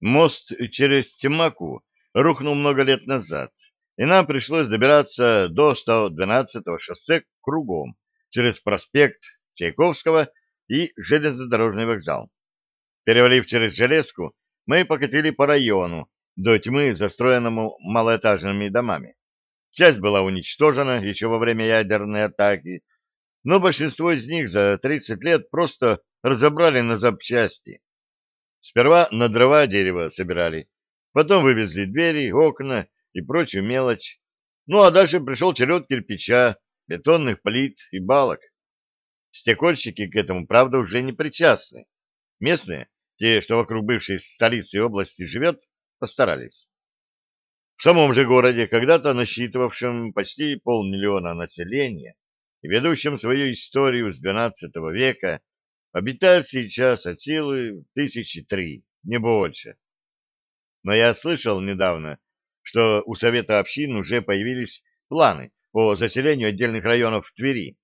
Мост через Тимаку рухнул много лет назад, и нам пришлось добираться до 112-го шоссе кругом, через проспект Чайковского и железнодорожный вокзал. Перевалив через железку, мы покатили по району, до тьмы, застроенному малоэтажными домами. Часть была уничтожена еще во время ядерной атаки, но большинство из них за 30 лет просто разобрали на запчасти. Сперва на дрова дерево собирали, потом вывезли двери, окна и прочую мелочь. Ну а дальше пришел черед кирпича, бетонных плит и балок. Стекольщики к этому, правда, уже не причастны. Местные, те, что вокруг бывшей столицы и области живет, постарались. В самом же городе, когда-то насчитывавшем почти полмиллиона населения ведущем свою историю с XII века, обитает сейчас от силы тысячи три, не больше. Но я слышал недавно, что у Совета общин уже появились планы по заселению отдельных районов Твери.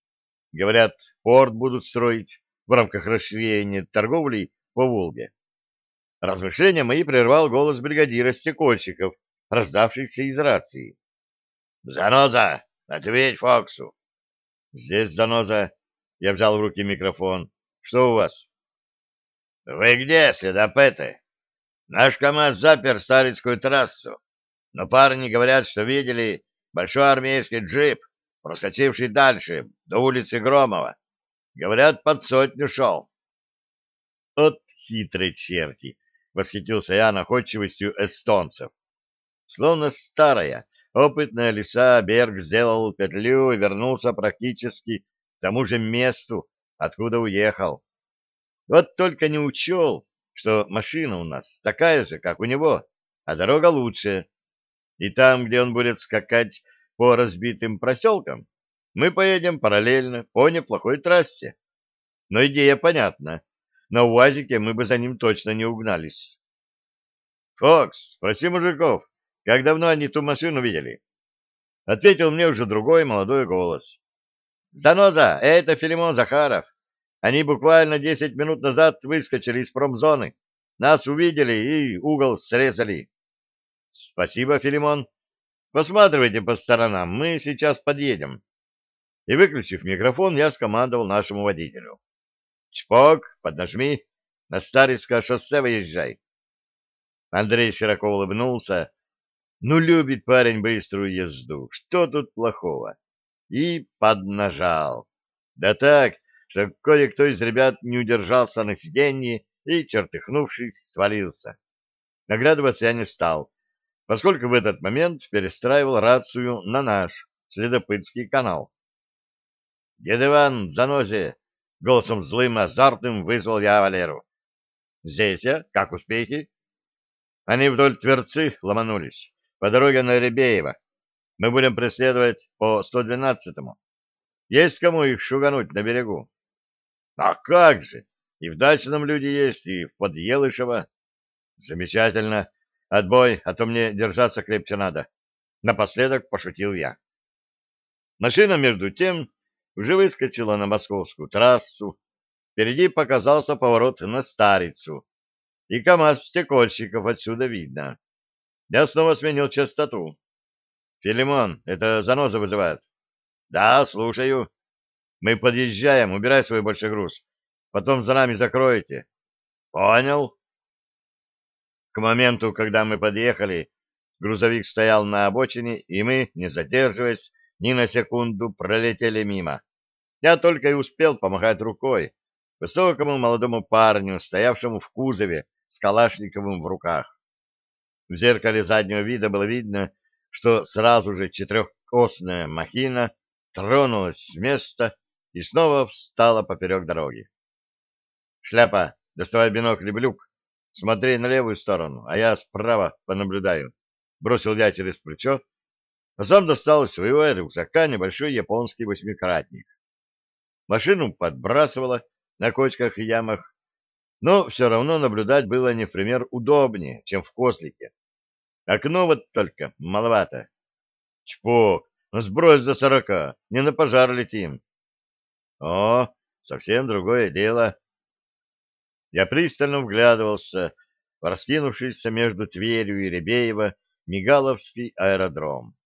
Говорят, порт будут строить в рамках расширения торговли по Волге. Размышления мои прервал голос бригадира стекольщиков, раздавшийся из рации. «Заноза! Ответь Фоксу!» «Здесь заноза!» Я взял в руки микрофон. «Что у вас?» «Вы где, следопыты? Наш КамАЗ запер Старицкую трассу, но парни говорят, что видели большой армейский джип, проскочивший дальше, до улицы Громова. Говорят, под сотню шел». «От хитрые черти!» — восхитился я находчивостью эстонцев. Словно старая, опытная лиса, Берг сделал петлю и вернулся практически к тому же месту, откуда уехал. Вот только не учел, что машина у нас такая же, как у него, а дорога лучше. И там, где он будет скакать по разбитым проселкам, мы поедем параллельно по неплохой трассе. Но идея понятна. На УАЗике мы бы за ним точно не угнались. — Фокс, спроси мужиков, как давно они ту машину видели? Ответил мне уже другой молодой голос. — Заноза, это Филимон Захаров. Они буквально десять минут назад выскочили из промзоны. Нас увидели и угол срезали. — Спасибо, Филимон. Посматривайте по сторонам, мы сейчас подъедем. И, выключив микрофон, я скомандовал нашему водителю. — Чпок, поднажми, на Старицкое шоссе выезжай. Андрей широко улыбнулся. Ну, любит парень быструю езду. Что тут плохого? И поднажал. Да так, что кое-кто из ребят не удержался на сиденье и, чертыхнувшись, свалился. Наглядываться я не стал, поскольку в этот момент перестраивал рацию на наш следопытский канал. — Дед занозе! — голосом злым азартным вызвал я Валеру. — Здесь я? Как успехи? Они вдоль Тверцы ломанулись, по дороге на Ребеево. Мы будем преследовать по 112-му. Есть кому их шугануть на берегу? А как же! И в Дачном люди есть, и в Подъелышево. Замечательно. Отбой, а то мне держаться крепче надо. Напоследок пошутил я. Машина, между тем, уже выскочила на московскую трассу. Впереди показался поворот на Старицу и КамАЗ-стекольщиков отсюда видно. Я снова сменил частоту. Филимон, это заноза вызывает. Да, слушаю. Мы подъезжаем, убирай свой большой груз. Потом за нами закроете. Понял. К моменту, когда мы подъехали, грузовик стоял на обочине, и мы, не задерживаясь, ни на секунду пролетели мимо. Я только и успел помахать рукой высокому молодому парню, стоявшему в кузове с Калашниковым в руках. В зеркале заднего вида было видно, что сразу же четырехосная махина тронулась с места и снова встала поперек дороги. «Шляпа, доставай бинокль и блюк, смотри на левую сторону, а я справа понаблюдаю», — бросил я через плечо, а сам достал из своего рюкзака небольшой японский восьмикратник. Машину подбрасывало на кочках и ямах, но все равно наблюдать было не в пример удобнее, чем в Кослике. Окно вот только маловато. Чпок, ну сбрось за сорока, не на пожар летим. О, совсем другое дело. Я пристально вглядывался в раскинувшийся между Тверью и Ребеево Мигаловский аэродром.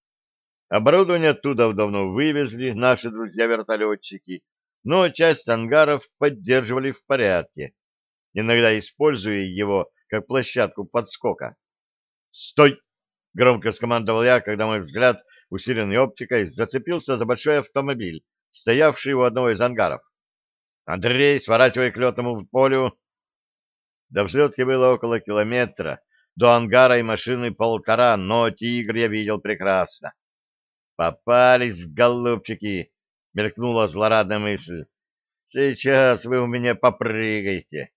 Оборудование оттуда давно вывезли наши друзья-вертолетчики, но часть ангаров поддерживали в порядке, иногда используя его как площадку подскока. «Стой!» — громко скомандовал я, когда мой взгляд, усиленный оптикой, зацепился за большой автомобиль, стоявший у одного из ангаров. «Андрей, сворачивай к летному полю!» До взлетки было около километра, до ангара и машины полтора, но «Тигр» я видел прекрасно. «Попались, голубчики!» — мелькнула злорадная мысль. «Сейчас вы у меня попрыгаете!»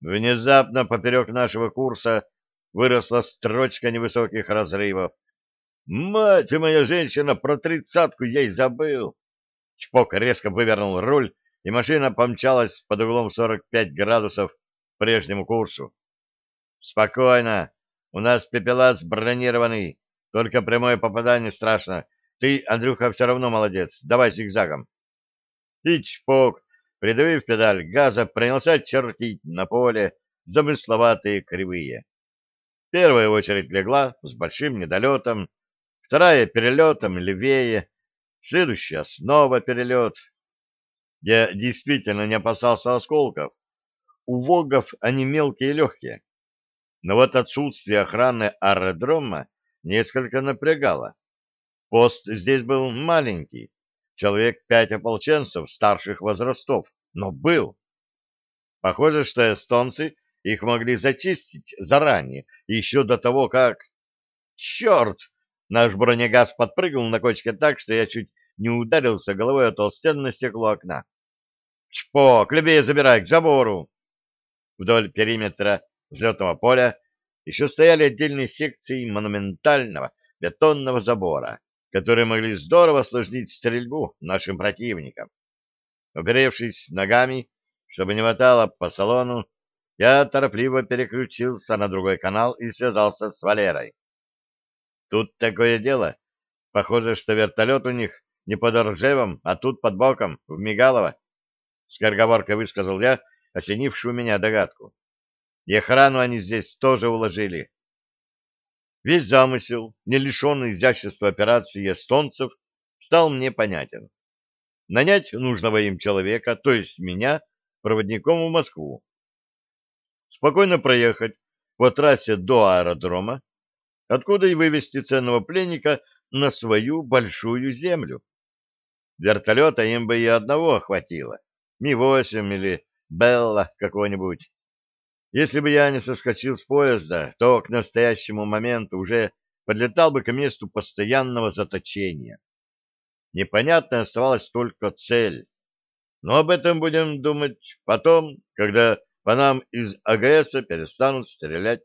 Внезапно поперек нашего курса выросла строчка невысоких разрывов. «Мать моя женщина, про тридцатку и забыл!» Чпок резко вывернул руль, и машина помчалась под углом 45 градусов к прежнему курсу. «Спокойно! У нас пепелац бронированный, только прямое попадание страшно. Ты, Андрюха, все равно молодец. Давай зигзагом. И чпок, придавив педаль газа, принялся чертить на поле замысловатые кривые. Первая очередь легла с большим недолетом, вторая перелетом левее, следующая снова перелет. Я действительно не опасался осколков. У вогов они мелкие и легкие. Но вот отсутствие охраны аэродрома несколько напрягало. Пост здесь был маленький, человек пять ополченцев старших возрастов, но был. Похоже, что эстонцы их могли зачистить заранее, еще до того, как... Черт! Наш бронегаз подпрыгнул на кочке так, что я чуть не ударился головой о толстенное стекло окна. Чпок, левее забирай, к забору! Вдоль периметра взлетного поля еще стояли отдельные секции монументального бетонного забора, которые могли здорово осложнить стрельбу нашим противникам. Оперевшись ногами, чтобы не мотало по салону, я торопливо переключился на другой канал и связался с Валерой. Тут такое дело. Похоже, что вертолет у них не под Ржевом, а тут под боком, в Мигалово. Скороговоркой высказал я, осенившую меня догадку. И охрану они здесь тоже уложили. Весь замысел, не лишенный изящества операции эстонцев, стал мне понятен. Нанять нужного им человека, то есть меня, проводником в Москву. Спокойно проехать по трассе до аэродрома, откуда и вывести ценного пленника на свою большую землю. Вертолета им бы и одного хватило, Ми-8 или Белла какого-нибудь. Если бы я не соскочил с поезда, то к настоящему моменту уже подлетал бы к месту постоянного заточения. Непонятно оставалась только цель. Но об этом будем думать потом, когда по нам из АГС перестанут стрелять.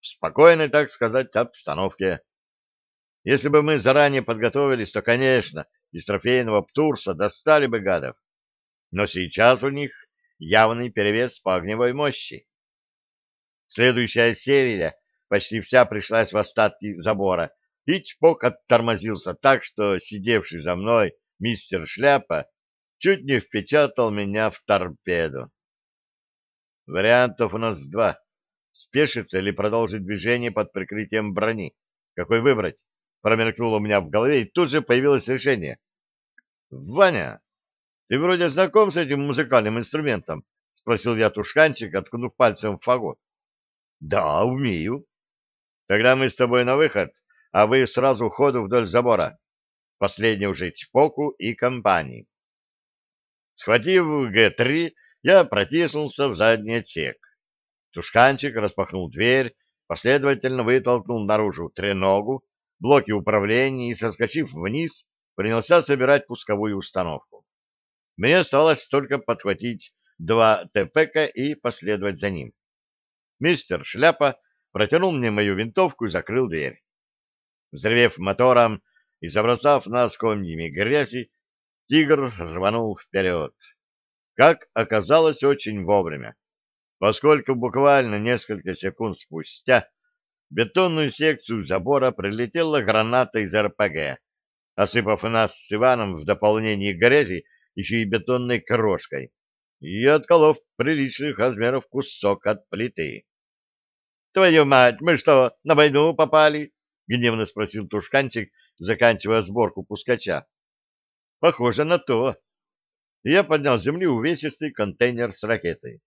В спокойной, так сказать, обстановке. Если бы мы заранее подготовились, то, конечно, из трофейного Птурса достали бы гадов. Но сейчас у них явный перевес по огневой мощи. Следующая серия почти вся пришлась в остатки забора, и чпок оттормозился так, что сидевший за мной мистер Шляпа чуть не впечатал меня в торпеду. Вариантов у нас два. Спешиться или продолжить движение под прикрытием брони. Какой выбрать? Промелькнуло у меня в голове, и тут же появилось решение. «Ваня, ты вроде знаком с этим музыкальным инструментом?» — спросил я тушканчик, откнув пальцем в фагот. Да, умею. Тогда мы с тобой на выход, а вы сразу ходу вдоль забора. Последний уже Чпоку и компании. Схватив Г-3, я протиснулся в задний отсек. Тушканчик распахнул дверь, последовательно вытолкнул наружу треногу, блоки управления и, соскочив вниз, принялся собирать пусковую установку. Мне осталось только подхватить два ТПК и последовать за ним. Мистер Шляпа протянул мне мою винтовку и закрыл дверь. Взревев мотором и забросав нас комьями грязи, тигр рванул вперед. Как оказалось, очень вовремя, поскольку буквально несколько секунд спустя в бетонную секцию забора прилетела граната из РПГ, осыпав нас с Иваном в дополнение грязи еще и бетонной крошкой и отколов приличных размеров кусок от плиты. Твою мать, мы что, на войну попали? — гневно спросил Тушканчик, заканчивая сборку пускача. — Похоже на то. Я поднял с земли увесистый контейнер с ракетой.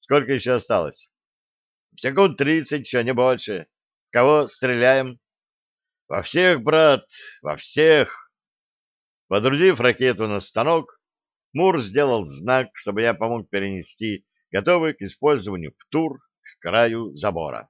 Сколько еще осталось? — Секунд тридцать, еще не больше. Кого стреляем? — Во всех, брат, во всех. Подрузив ракету на станок, Мур сделал знак, чтобы я помог перенести готовый к использованию ПТУР к краю забора.